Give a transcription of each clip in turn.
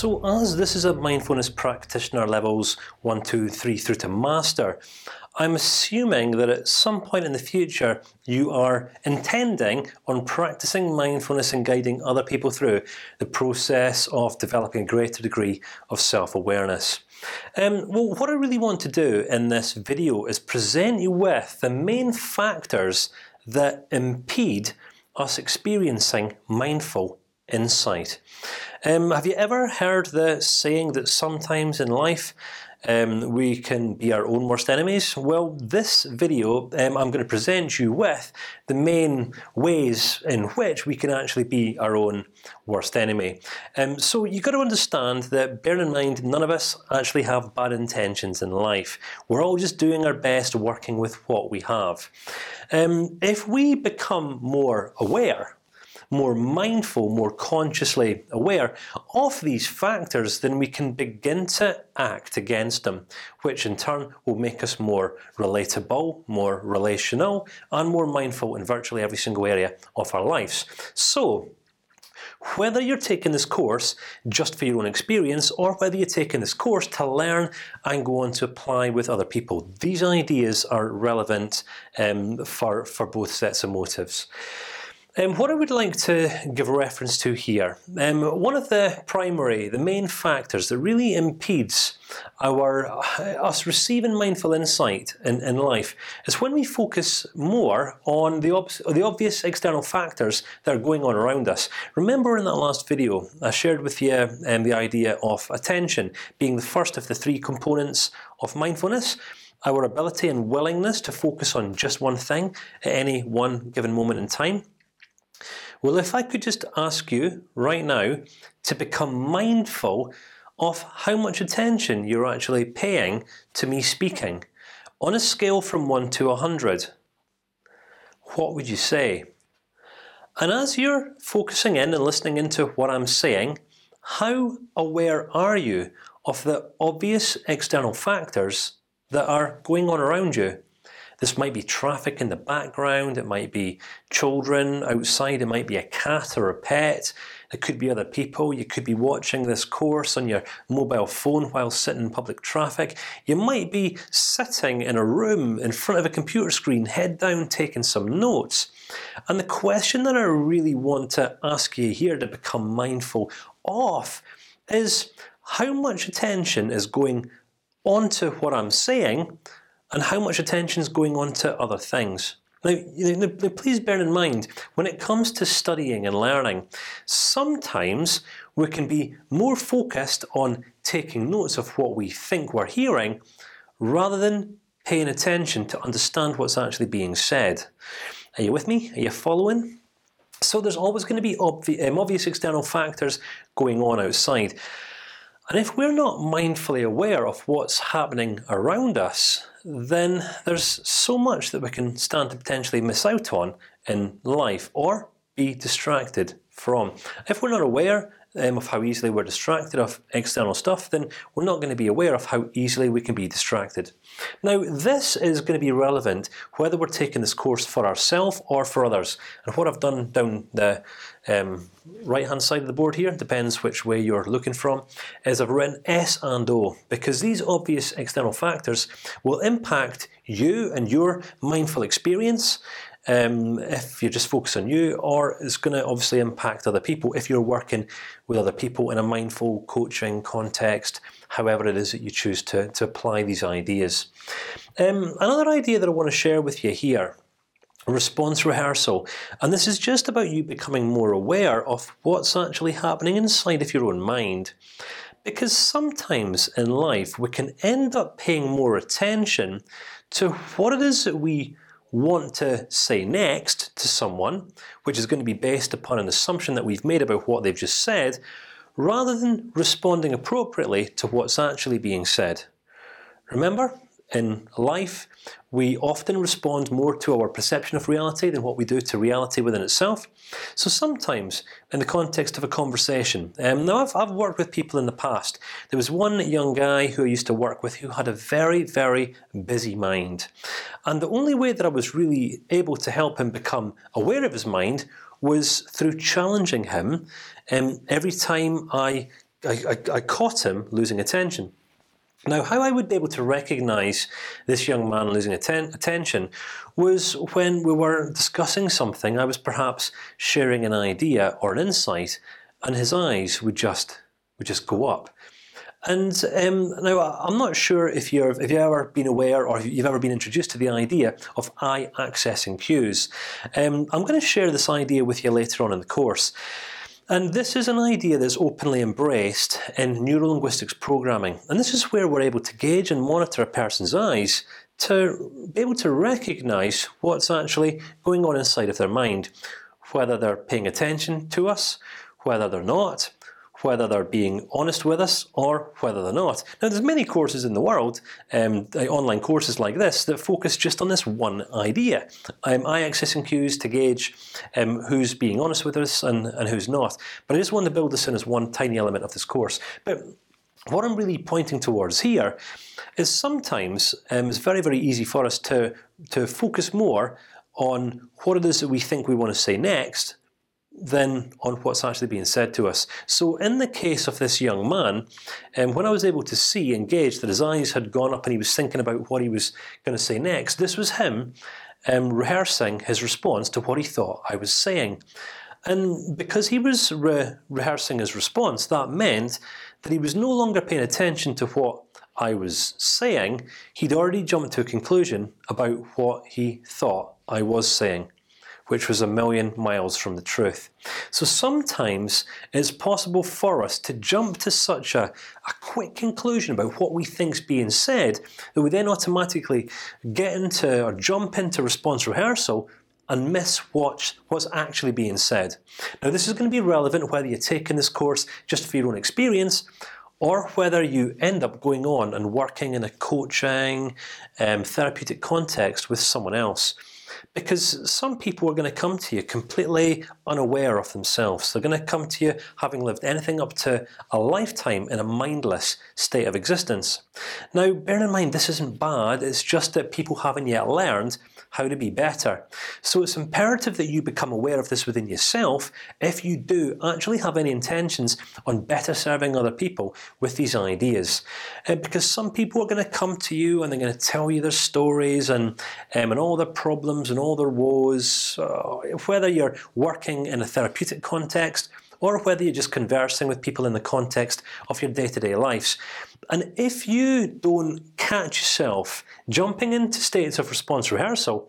So, as this is a mindfulness practitioner levels one, two, three through to master, I'm assuming that at some point in the future you are intending on practicing mindfulness and guiding other people through the process of developing a greater degree of self-awareness. Um, well, what I really want to do in this video is present you with the main factors that impede us experiencing mindful insight. Um, have you ever heard the saying that sometimes in life um, we can be our own worst enemies? Well, this video um, I'm going to present you with the main ways in which we can actually be our own worst enemy. Um, so you got to understand that, bear in mind, none of us actually have bad intentions in life. We're all just doing our best, working with what we have. Um, if we become more aware more mindful, more consciously aware of these factors, then we can begin to act against them, which in turn will make us more relatable, more relational, and more mindful in virtually every single area of our lives. So. Whether you're taking this course just for your own experience, or whether you're taking this course to learn and go on to apply with other people, these ideas are relevant um, for for both sets of motives. Um, what I would like to give a reference to here, um, one of the primary, the main factors that really impedes our us receiving mindful insight in, in life is when we focus more on the the obvious external factors that are going on around us. Remember in that last video, I shared with you um, the idea of attention being the first of the three components of mindfulness our ability and willingness to focus on just one thing at any one given moment in time. Well, if I could just ask you right now to become mindful of how much attention you're actually paying to me speaking, on a scale from one to hundred, what would you say? And as you're focusing in and listening into what I'm saying, how aware are you of the obvious external factors that are going on around you? This might be traffic in the background. It might be children outside. It might be a cat or a pet. It could be other people. You could be watching this course on your mobile phone while sitting in public traffic. You might be sitting in a room in front of a computer screen, head down, taking some notes. And the question that I really want to ask you here to become mindful of is how much attention is going onto what I'm saying and how much attention is going on to other things. Now, please bear in mind when it comes to studying and learning, sometimes we can be more focused on taking notes of what we think we're hearing, rather than paying attention to understand what's actually being said. Are you with me? Are you following? So there's always going to be obvi um, obvious external factors going on outside, and if we're not mindfully aware of what's happening around us, then there's so much that we can stand to potentially miss out on in life or be distracted from. If we're not aware um, of how easily we're distracted of external stuff, then we're not going to be aware of how easily we can be distracted. Now, this is going to be relevant whether we're taking this course for ourselves or for others. And what I've done down the um, right-hand side of the board here depends which way you're looking from. Is I've written S and O because these obvious external factors will impact you and your mindful experience, um, if you just focus on you, or it's going to obviously impact other people if you're working with other people in a mindful coaching context. However, it is that you choose to to apply these ideas. Um, another idea that I want to share with you here response rehearsal, and this is just about you becoming more aware of what's actually happening inside of your own mind. Because sometimes in life we can end up paying more attention to what it is that we want to say next to someone, which is going to be based upon an assumption that we've made about what they've just said, rather than responding appropriately to what's actually being said. Remember, in life, we often respond more to our perception of reality than what we do to reality within itself. So sometimes, in the context of a conversation, um, now I've, I've worked with people in the past. There was one young guy who I used to work with who had a very, very busy mind, and the only way that I was really able to help him become aware of his mind was through challenging him. Um, every time I I, I, I caught him losing attention. Now, how I would be able to recognize this young man losing atten attention was when we were discussing something. I was perhaps sharing an idea or an insight, and his eyes would just would just go up. And um, now I'm not sure if you're if you've ever been aware or if you've ever been introduced to the idea of eye accessing cues. Um, I'm going to share this idea with you later on in the course. And this is an idea that's openly embraced in neurolinguistics programming, and this is where we're able to gauge and monitor a person's eyes to be able to recognize what's actually going on inside of their mind, whether they're paying attention to us, whether they're not, whether they're being honest with us or whether they're not. Now, there's many courses in the world, um, online courses like this, that focus just on this one idea. Um, eye accessing cues to gauge um, who's being honest with us and, and who's not. But I just want to build this in as one tiny element of this course. But what I'm really pointing towards here is sometimes um, it's very very easy for us to to focus more on what it is that we think we want to say next than on what's actually being said to us. So, in the case of this young man, um, when I was able to see and gauge that his eyes had gone up and he was thinking about what he was going to say next, this was him um, rehearsing his response to what he thought I was saying. And because he was re rehearsing his response, that meant that he was no longer paying attention to what I was saying. He'd already jumped to a conclusion about what he thought I was saying which was a million miles from the truth. So sometimes it's possible for us to jump to such a, a quick conclusion about what we think's being said that we then automatically get into or jump into response rehearsal and miss what, what's actually being said. Now, this is going to be relevant whether you're taking this course just for your own experience, or whether you end up going on and working in a coaching, um, therapeutic context with someone else because some people are going to come to you completely unaware of themselves. They're going to come to you having lived anything up to a lifetime in a mindless state of existence. Now, bear in mind, this isn't bad. It's just that people haven't yet learned how to be better. So it's imperative that you become aware of this within yourself if you do actually have any intentions on better serving other people with these ideas. Uh, because some people are going to come to you and they're going to tell you their stories and um, and all their problems and all their woes. Uh, whether you're working in a therapeutic context or whether you're just conversing with people in the context of your day-to-day -day lives. And if you don't catch yourself jumping into states of response rehearsal,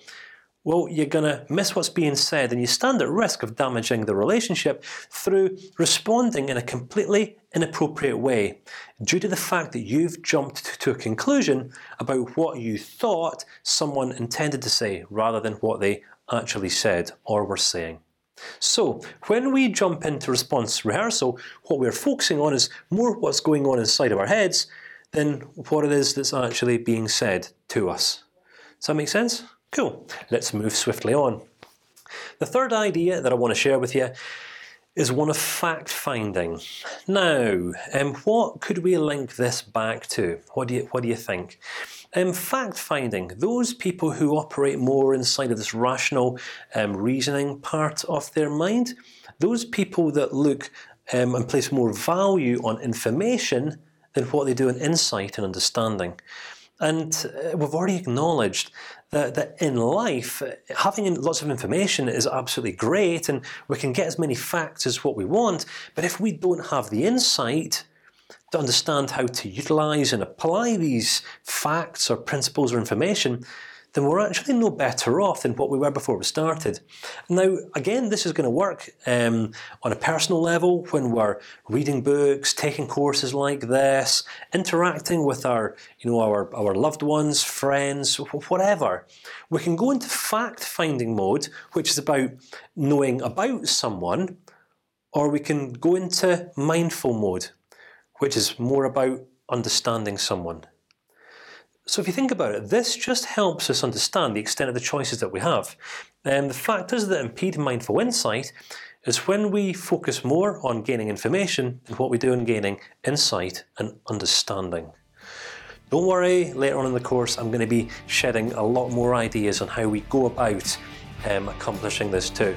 well, you're going to miss what's being said, and you stand at risk of damaging the relationship through responding in a completely inappropriate way, due to the fact that you've jumped to a conclusion about what you thought someone intended to say, rather than what they actually said or were saying. So when we jump into response rehearsal, what we're focusing on is more what's going on inside of our heads than what it is that's actually being said to us. Does that make sense? Cool. Let's move swiftly on. The third idea that I want to share with you is one of fact finding. Now, um, what could we link this back to? What do you What do you think? Um, fact finding. Those people who operate more inside of this rational um, reasoning part of their mind, those people that look um, and place more value on information than what they do in insight and understanding. And uh, we've already acknowledged that, that in life, having lots of information is absolutely great, and we can get as many facts as what we want. But if we don't have the insight to understand how to utilize and apply these facts or principles or information, then we're actually no better off than what we were before we started. Now, again, this is going to work um, on a personal level when we're reading books, taking courses like this, interacting with our, you know, our our loved ones, friends, whatever. We can go into fact-finding mode, which is about knowing about someone, or we can go into mindful mode, which is more about understanding someone. So if you think about it, this just helps us understand the extent of the choices that we have. And the factors that impede mindful insight is when we focus more on gaining information than what we do on gaining insight and understanding. Don't worry, later on in the course I'm going to be shedding a lot more ideas on how we go about um, accomplishing this too.